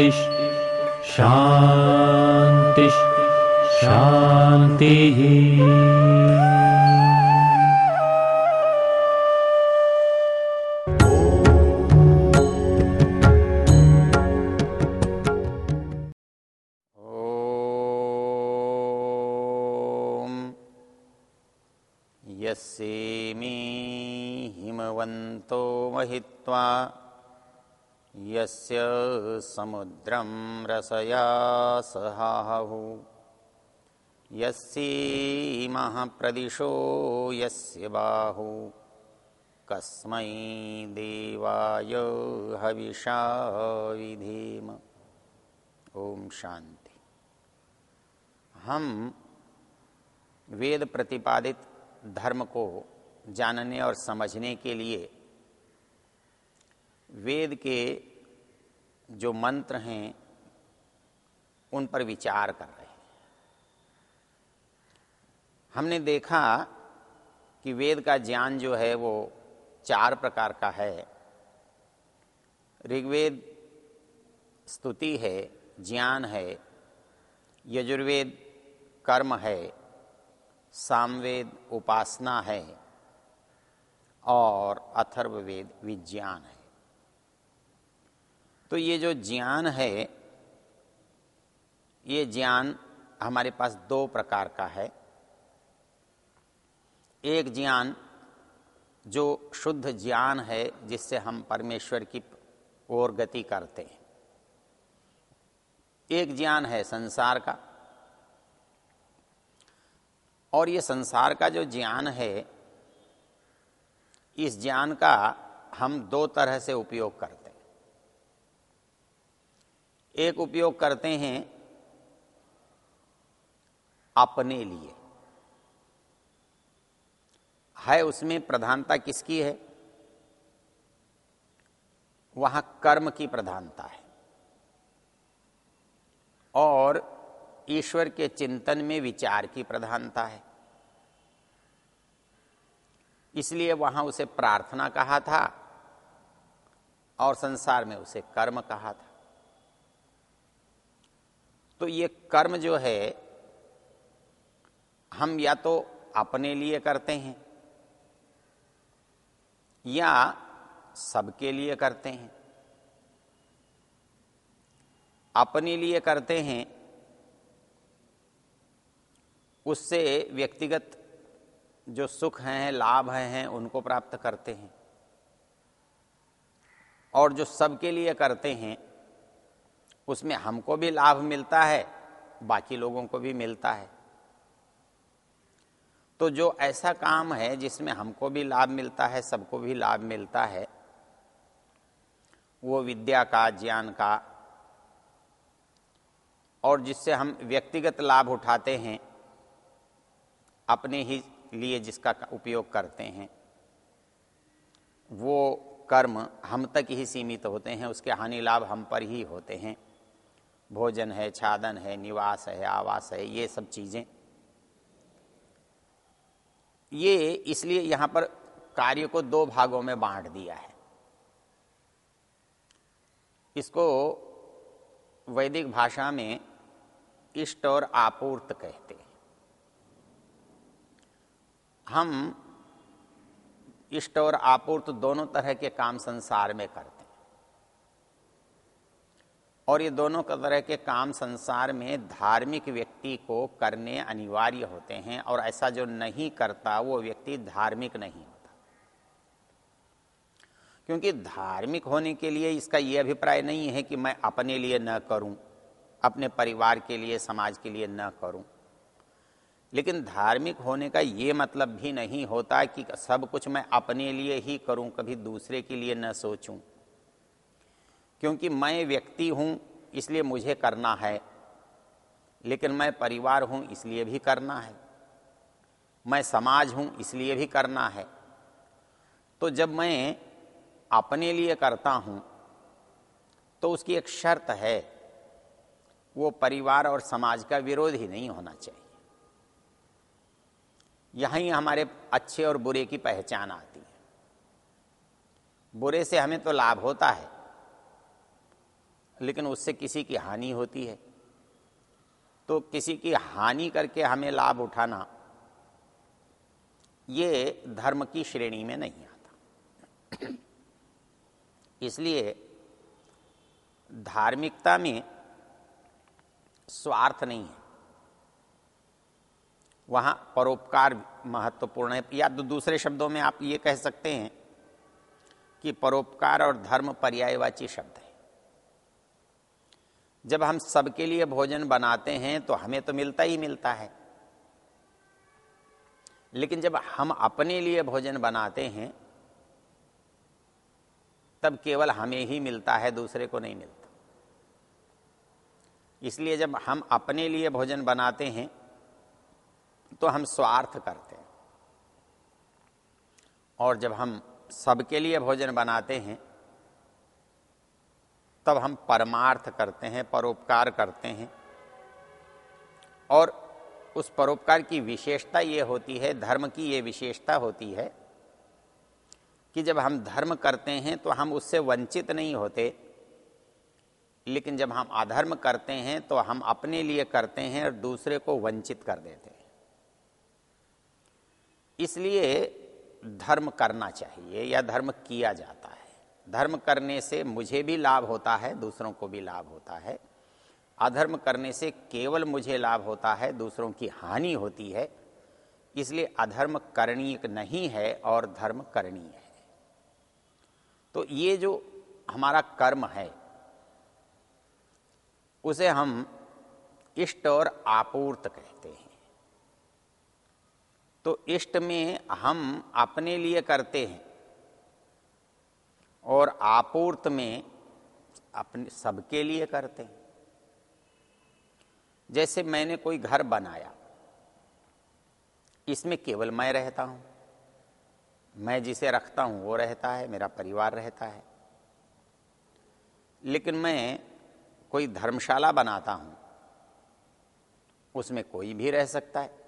शान्तिः शान्तिः शान्तिः। यस्येमी हिमवन्तो महित्वा यस्य समुद्रं रसया सहाहु। यस्येमः प्रदिशो यस्य बाहु। कस्मै देवाय हविषा विधेम ओम शांति। हम वेद प्रतिपादित धर्म को जानने और समझने के लिए वेद के जो मंत्र हैं, उन पर विचार कर रहे हैं। हमने देखा कि वेद का ज्ञान जो है, वो चार प्रकार का है। ऋग्वेद स्तुति है, ज्ञान है। यजुर्वेद कर्म है। सामवेद उपासना है। और अथर्ववेद विज्ञान है। तो ये जो ज्ञान है, ये ज्ञान हमारे पास दो प्रकार का है। एक ज्ञान जो शुद्ध ज्ञान है, जिससे हम परमेश्वर की ओर गति करते हैं। एक ज्ञान है संसार का। और ये संसार का जो ज्ञान है, इस ज्ञान का हम दो तरह से उपयोग करते एक उपयोग करते हैं अपने लिए। है उसमें प्रधानता किसकी है? वहाँ कर्म की प्रधानता है। और ईश्वर के चिंतन में विचार की प्रधानता है। इसलिए वहाँ उसे प्रार्थना कहा था और संसार में उसे कर्म कहा था। तो ये कर्म जो है, हम या तो अपने लिए करते हैं, या सबके लिए करते हैं। अपने लिए करते हैं, उससे व्यक्तिगत जो सुख हैं, लाभ हैं उनको प्राप्त करते हैं। और जो सबके लिए करते हैं उसमें हमको भी लाभ मिलता है, बाकी लोगों को भी मिलता है। तो जो ऐसा काम है जिसमें हमको भी लाभ मिलता है, सबको भी लाभ मिलता है, वो विद्या का, ज्ञान का, और जिससे हम व्यक्तिगत लाभ उठाते हैं, अपने ही लिए जिसका उपयोग करते हैं, वो कर्म हम तक ही सीमित होते हैं, उसके हानि लाभ हम पर ही होते हैं। भोजन है, छादन है, निवास है, आवास है, ये सब चीज़ें। ये इसलिए यहाँ पर कार्य को दो भागों में बांट दिया है। इसको वैदिक भाषा में इष्ट और आपूर्त कहते हैं। हम इष्ट और आपूर्त दोनों तरह के काम संसार में करते हैं। और ये दोनों तरह के काम संसार में धार्मिक व्यक्ति को करने अनिवार्य होते हैं और ऐसा जो नहीं करता, वो व्यक्ति धार्मिक नहीं होता। क्योंकि धार्मिक होने के लिए इसका ये अभिप्राय नहीं है कि मैं अपने लिए न करूँ, अपने परिवार के लिए, समाज के लिए न करूँ। लेकिन धार्मिक होने का ये मतलब भी नहीं होता कि सब कुछ मैं अपने लिए ही करूँ, कभी दूसरे के लिए न सोचूं। क्योंकि मैं व्यक्ति हूँ, इसलिए मुझे करना है। लेकिन मैं परिवार हूँ, इसलिए भी करना है। मैं समाज हूँ, इसलिए भी करना है। तो जब मैं अपने लिए करता हूँ तो उसकी एक शर्त है, वो परिवार और समाज का विरोध ही नहीं होना चाहिए। यहीं हमारे अच्छे और बुरे की पहचान आती है। बुरे से हमें तो लाभ होता है लेकिन उससे किसी की हानि होती है। तो किसी की हानि करके हमें लाभ उठाना, ये धर्म की श्रेणी में नहीं आता। इसलिए धार्मिकता में स्वार्थ नहीं है। वहाँ परोपकार महत्वपूर्ण है। या तो दूसरे शब्दों में आप ये कह सकते हैं कि परोपकार और धर्म पर्यायवाची शब्द जब हम सबके लिए भोजन बनाते हैं तो हमें तो मिलता ही मिलता है। लेकिन जब हम अपने लिए भोजन बनाते हैं, तब केवल हमें ही मिलता है, दूसरे को नहीं मिलता। इसलिए जब हम अपने लिए भोजन बनाते हैं तो हम स्वार्थ करते हैं। और जब हम सबके लिए भोजन बनाते हैं तब हम परमार्थ करते हैं, परोपकार करते हैं। और उस परोपकार की विशेषता ये होती है, धर्म की ये विशेषता होती है कि जब हम धर्म करते हैं तो हम उससे वंचित नहीं होते, लेकिन जब हम अधर्म करते हैं तो हम अपने लिए करते हैं और दूसरे को वंचित कर देते हैं। इसलिए धर्म करना चाहिए या धर्म किया जाता है। धर्म करने से मुझे भी लाभ होता है, दूसरों को भी लाभ होता है। अधर्म करने से केवल मुझे लाभ होता है, दूसरों की हानि होती है। इसलिए अधर्म करणीय नहीं है और धर्म करणीय है। तो ये जो हमारा कर्म है, उसे हम इष्ट और आपूर्त कहते हैं। तो इष्ट में हम अपने लिए करते हैं। और आपूर्त में अपने सबके लिए करते हैं। जैसे मैंने कोई घर बनाया, इसमें केवल मैं रहता हूँ। मैं जिसे रखता हूँ, वो रहता है, मेरा परिवार रहता है। लेकिन मैं कोई धर्मशाला बनाता हूँ, उसमें कोई भी रह सकता है।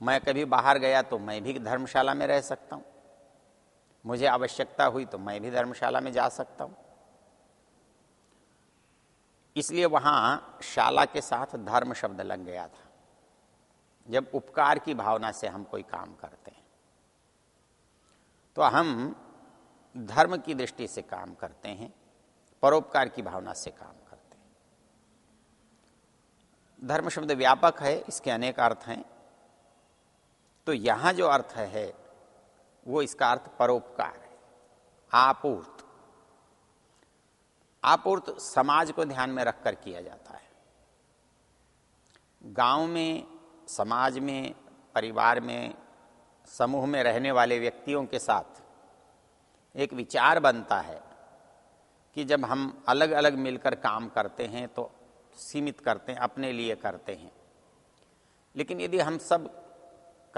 मैं कभी बाहर गया तो मैं भी धर्मशाला में रह सकता हूँ। मुझे आवश्यकता हुई तो मैं भी धर्मशाला में जा सकता हूँ। इसलिए वहाँ शाला के साथ धर्म शब्द लग गया था। जब उपकार की भावना से हम कोई काम करते हैं तो हम धर्म की दृष्टि से काम करते हैं, परोपकार की भावना से काम करते हैं। धर्म शब्द व्यापक है, इसके अनेक अर्थ हैं। तो यहाँ जो अर्थ है वो इसका अर्थ परोपकार है। आपूर्त। आपूर्त समाज को ध्यान में रखकर किया जाता है। गाँव में, समाज में, परिवार में, समूह में रहने वाले व्यक्तियों के साथ एक विचार बनता है कि जब हम अलग अलग मिलकर काम करते हैं तो सीमित करते हैं, अपने लिए करते हैं। लेकिन यदि हम सब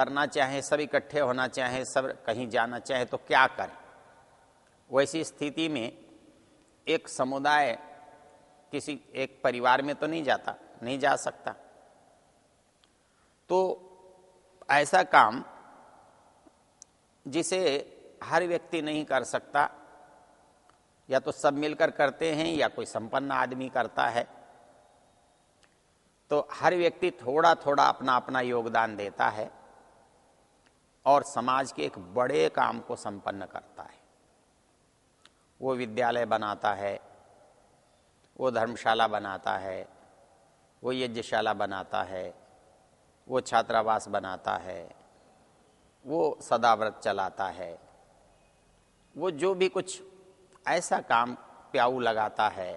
करना चाहे, सब इकट्ठे होना चाहे, सब कहीं जाना चाहे तो क्या करें? वैसी स्थिति में एक समुदाय किसी एक परिवार में तो नहीं जाता, नहीं जा सकता। तो ऐसा काम जिसे हर व्यक्ति नहीं कर सकता, या तो सब मिलकर करते हैं, या कोई संपन्न आदमी करता है तो हर व्यक्ति थोड़ा थोड़ा अपना अपना योगदान देता है। और समाज के एक बड़े काम को संपन्न करता है। वो विद्यालय बनाता है, वो धर्मशाला बनाता है, वो यज्ञशाला बनाता है, वो छात्रावास बनाता है, वो सदाव्रत चलाता है, वो जो भी कुछ ऐसा काम प्याऊ लगाता है,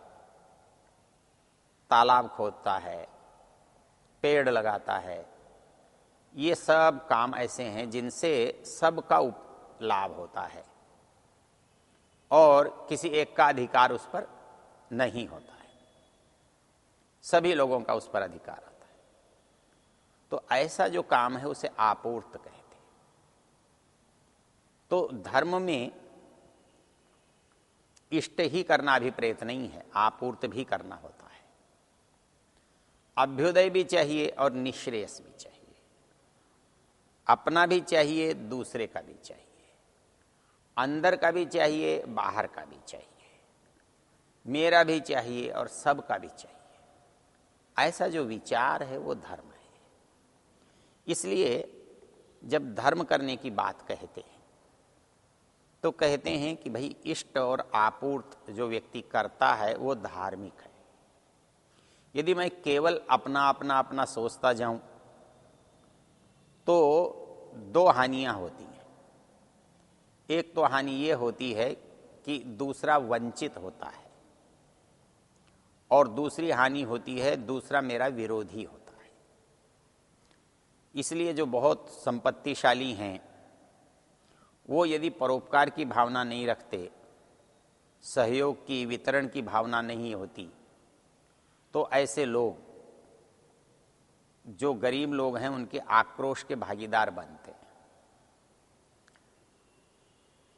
तालाब खोदता है, पेड़ लगाता है ये सब काम ऐसे हैं जिनसे सबका लाभ होता है और किसी एक का अधिकार उस पर नहीं होता है। सभी लोगों का उस पर अधिकार होता है। तो ऐसा जो काम है उसे आपूर्त कहते हैं। तो धर्म में इष्ट ही करना अभिप्रेत नहीं है, आपूर्त भी करना होता है। अभ्युदय भी चाहिए और निश्रेयस भी चाहिए। अपना भी चाहिए, दूसरे का भी चाहिए। अंदर का भी चाहिए, बाहर का भी चाहिए। मेरा भी चाहिए और सब का भी चाहिए। ऐसा जो विचार है, वो धर्म है। इसलिए जब धर्म करने की बात कहते हैं तो कहते हैं कि भाई, इष्ट और आपूर्त जो व्यक्ति करता है, वो धार्मिक है। यदि मैं केवल अपना अपना अपना सोचता जाऊँ तो दो हानियाँ होती हैं। एक तो हानि ये होती है कि दूसरा वंचित होता है और दूसरी हानि होती है, दूसरा मेरा विरोधी होता है। इसलिए जो बहुत संपत्तिशाली हैं, वो यदि परोपकार की भावना नहीं रखते, सहयोग की, वितरण की भावना नहीं होती तो ऐसे लोग जो गरीब लोग हैं, उनके आक्रोश के भागीदार बनते हैं।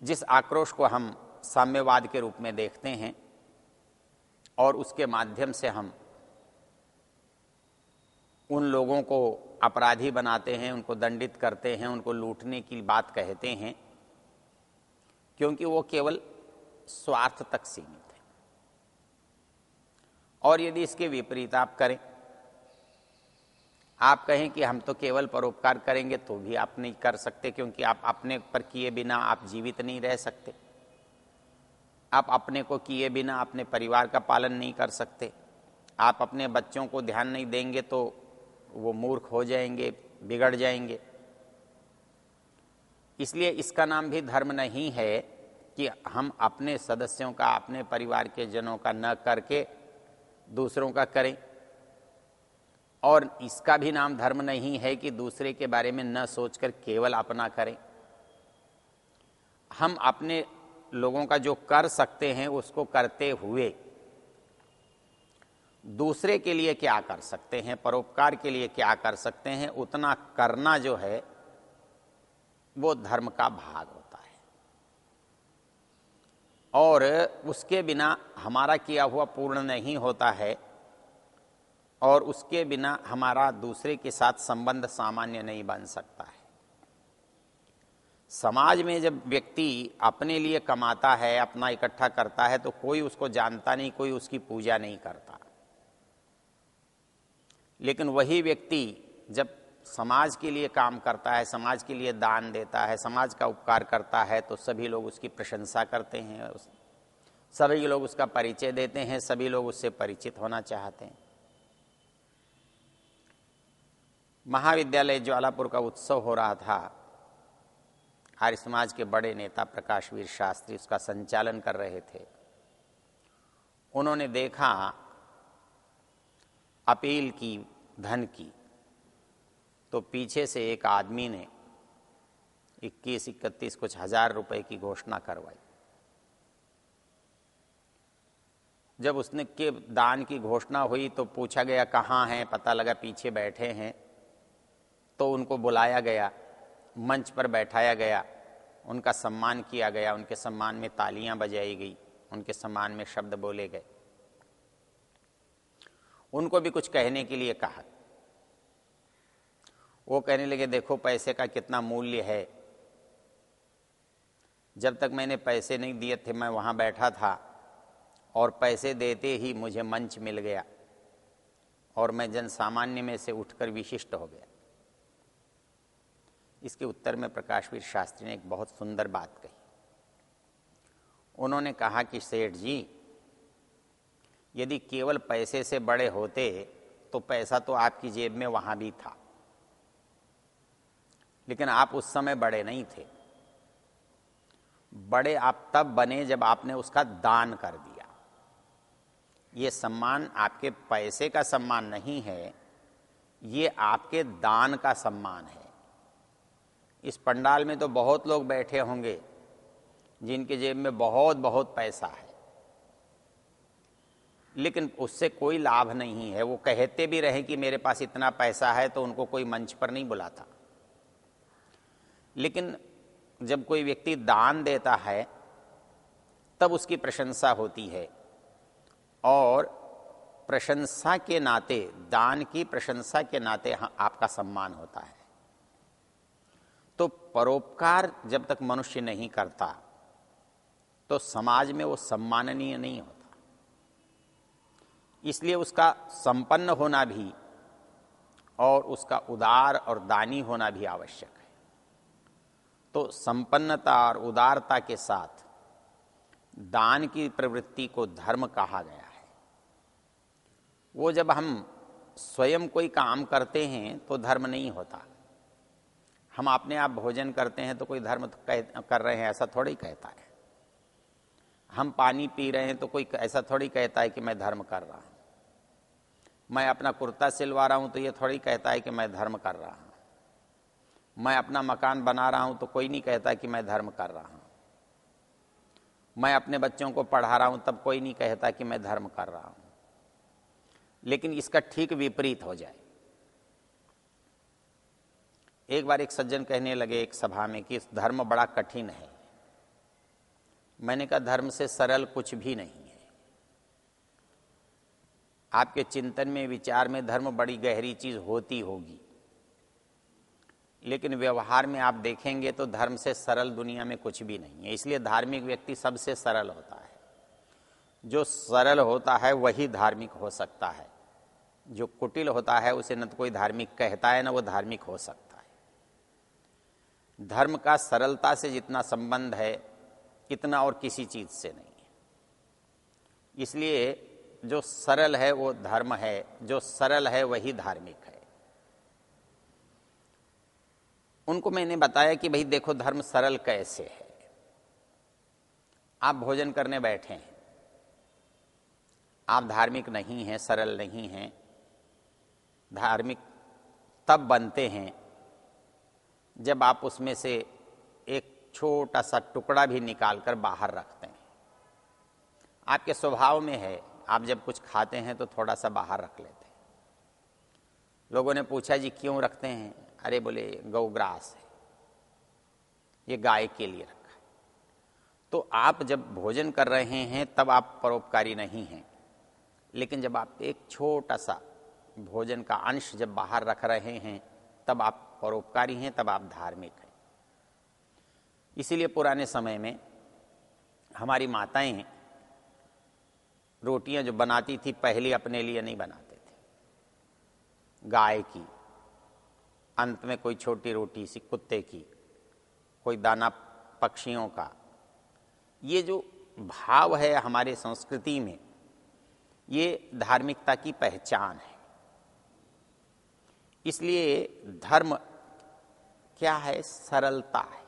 जिस आक्रोश को हम साम्यवाद के रूप में देखते हैं, और उसके माध्यम से हम उन लोगों को अपराधी बनाते हैं, उनको दंडित करते हैं, उनको लूटने की बात कहते हैं, क्योंकि वो केवल स्वार्थ तक सीमित है। और यदि इसके विपरीत आप करें आप कहें कि हम तो केवल परोपकार करेंगे तो भी आप नहीं कर सकते, क्योंकि आप अपने पर किए बिना आप जीवित नहीं रह सकते। आप अपने को किए बिना अपने परिवार का पालन नहीं कर सकते। आप अपने बच्चों को ध्यान नहीं देंगे तो वो मूर्ख हो जाएँगे, बिगड़ जाएँगे। इसलिए इसका नाम भी धर्म नहीं है कि हम अपने सदस्यों का, अपने परिवार के जनों का न करके दूसरों का करें। और इसका भी नाम धर्म नहीं है कि दूसरे के बारे में न सोचकर केवल अपना करें। हम अपने लोगों का जो कर सकते हैं, उसको करते हुए दूसरे के लिए क्या कर सकते हैं, परोपकार के लिए क्या कर सकते हैं, उतना करना जो है, वो धर्म का भाग होता है। और उसके बिना हमारा किया हुआ पूर्ण नहीं होता है। और उसके बिना हमारा दूसरे के साथ संबंध सामान्य नहीं बन सकता है। समाज में जब व्यक्ति अपने लिए कमाता है, अपना इकट्ठा करता है तो कोई उसको जानता नहीं, कोई उसकी पूजा नहीं करता। लेकिन वही व्यक्ति जब समाज के लिए काम करता है, समाज के लिए दान देता है, समाज का उपकार करता है तो सभी लोग उसकी प्रशंसा करते हैं सभी लोग उसका परिचय देते हैं, सभी लोग उससे परिचित होना चाहते हैं। महाविद्यालय ज्वालापुर का उत्सव हो रहा था। आर्य समाज के बड़े नेता प्रकाशवीर शास्त्री उसका संचालन कर रहे थे। उन्होंने देखा अपील की, धन की। तो पीछे से एक आदमी ने इक्कीस, इकतीस कुछ हज़ार रुपए की घोषणा करवाई। जब उसने के दान की घोषणा हुई तो पूछा गया, कहाँ हैं? पता लगा, पीछे बैठे हैं। तो उनको बुलाया गया, मंच पर बैठाया गया, उनका सम्मान किया गया, उनके सम्मान में तालियाँ बजाई गई, उनके सम्मान में शब्द बोले गए। उनको भी कुछ कहने के लिए कहा। वो कहने लगे, देखो, पैसे का कितना मूल्य है। जब तक मैंने पैसे नहीं दिए थे, मैं वहाँ बैठा था और पैसे देते ही मुझे मंच मिल गया और मैं जन सामान्य में से उठकर विशिष्ट हो गया। इसके उत्तर में प्रकाशवीर शास्त्री ने एक बहुत सुंदर बात कही। उन्होंने कहा कि सेठ जी, यदि केवल पैसे से बड़े होते तो पैसा तो आपकी जेब में वहाँ भी था। लेकिन आप उस समय बड़े नहीं थे। बड़े आप तब बने जब आपने उसका दान कर दिया। ये सम्मान आपके पैसे का सम्मान नहीं है, ये आपके दान का सम्मान है। इस पंडाल में तो बहुत लोग बैठे होंगे, जिनके जेब में बहुत बहुत पैसा है। लेकिन उससे कोई लाभ नहीं है। वो कहते भी रहे कि मेरे पास इतना पैसा है तो उनको कोई मंच पर नहीं बुलाता लेकिन जब कोई व्यक्ति दान देता है, तब उसकी प्रशंसा होती है। और प्रशंसा के नाते, दान की प्रशंसा के नाते हाँ आपका सम्मान होता है। तो परोपकार जब तक मनुष्य नहीं करता तो समाज में वो सम्माननीय नहीं होता। इसलिए उसका संपन्न होना भी और उसका उदार और दानी होना भी आवश्यक है। तो संपन्नता और उदारता के साथ दान की प्रवृत्ति को धर्म कहा गया है। वो जब हम स्वयं कोई काम करते हैं तो धर्म नहीं होता। हम अपने आप भोजन करते हैं तो कोई धर्म तो कह, कर रहे हैं, ऐसा थोड़ा कहता है। हम पानी पी रहे हैं तो कोई ऐसा थोड़ी कहता है कि मैं धर्म कर रहा हूँ। मैं अपना कुर्ता सिलवा रहा हूँ तो ये थोड़ी कहता है कि मैं धर्म कर रहा हूँ। मैं अपना मकान बना रहा हूँ तो कोई नहीं कहता कि मैं धर्म कर रहा हूँ। मैं अपने बच्चों को पढ़ा रहा हूँ तब कोई नहीं कहता कि मैं धर्म कर रहा हूँ। लेकिन इसका ठीक विपरीत हो जाए। एक बार एक सज्जन कहने लगे एक सभा में कि धर्म बड़ा कठिन है। मैंने कहा, धर्म से सरल कुछ भी नहीं है। आपके चिंतन में, विचार में धर्म बड़ी गहरी चीज़ होती होगी। लेकिन व्यवहार में आप देखेंगे तो धर्म से सरल दुनिया में कुछ भी नहीं है। इसलिए धार्मिक व्यक्ति सबसे सरल होता है। जो सरल होता है, वही धार्मिक हो सकता है। जो कुटिल होता है, उसे न तो कोई धार्मिक कहता है, ना वो धार्मिक हो सकता है धर्म का सरलता से जितना संबंध है, इतना और किसी चीज़ से नहीं है। इसलिए जो सरल है वो धर्म है, जो सरल है वही धार्मिक है। उनको मैंने बताया कि भाई देखो, धर्म सरल कैसे है? आप भोजन करने बैठे हैं। आप धार्मिक नहीं हैं, सरल नहीं हैं। धार्मिक तब बनते हैं जब आप उसमें से एक छोटा सा टुकड़ा भी निकालकर बाहर रखते हैं। आपके स्वभाव में है, आप जब कुछ खाते हैं तो थोड़ा सा बाहर रख लेते हैं। लोगों ने पूछा, जी क्यों रखते हैं? अरे बोले गौग्रास है। ये गाय के लिए रखा है। तो आप जब भोजन कर रहे हैं, तब आप परोपकारी नहीं हैं। लेकिन जब आप एक छोटा सा भोजन का अंश जब बाहर रख रहे हैं, तब आप परोपकारी हैं, तब आप धार्मिक हैं। इसीलिए पुराने समय में हमारी माताएँ रोटियाँ जो बनाती थी, पहले अपने लिए नहीं बनाते थे। गाय की, अंत में कोई छोटी रोटी सी, कुत्ते की, कोई दाना पक्षियों का। ये जो भाव है हमारे संस्कृति में, ये धार्मिकता की पहचान है। इसलिए धर्म क्या है? सरलता है।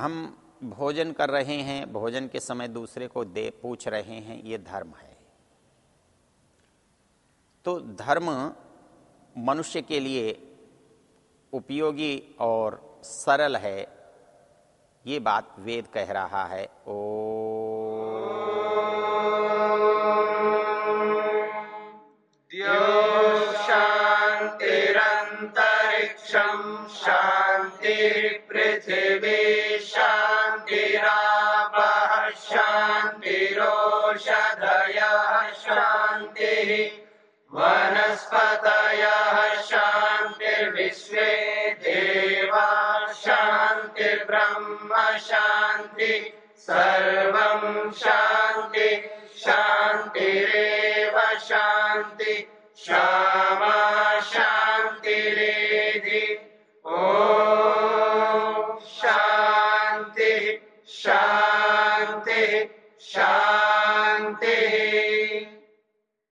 हम भोजन कर रहे हैं, भोजन के समय दूसरे को दे, पूछ रहे हैं, ये धर्म है। तो धर्म मनुष्य के लिए उपयोगी और सरल है, ये बात वेद कह रहा है। ओ शांति पृथ्वी वनस्पतयः शान्तिर्विश्वे देवा शान्तिर्ब्रह्म शान्ति सर्वं शान्ति शान्तिरेव शान्ति शान्ति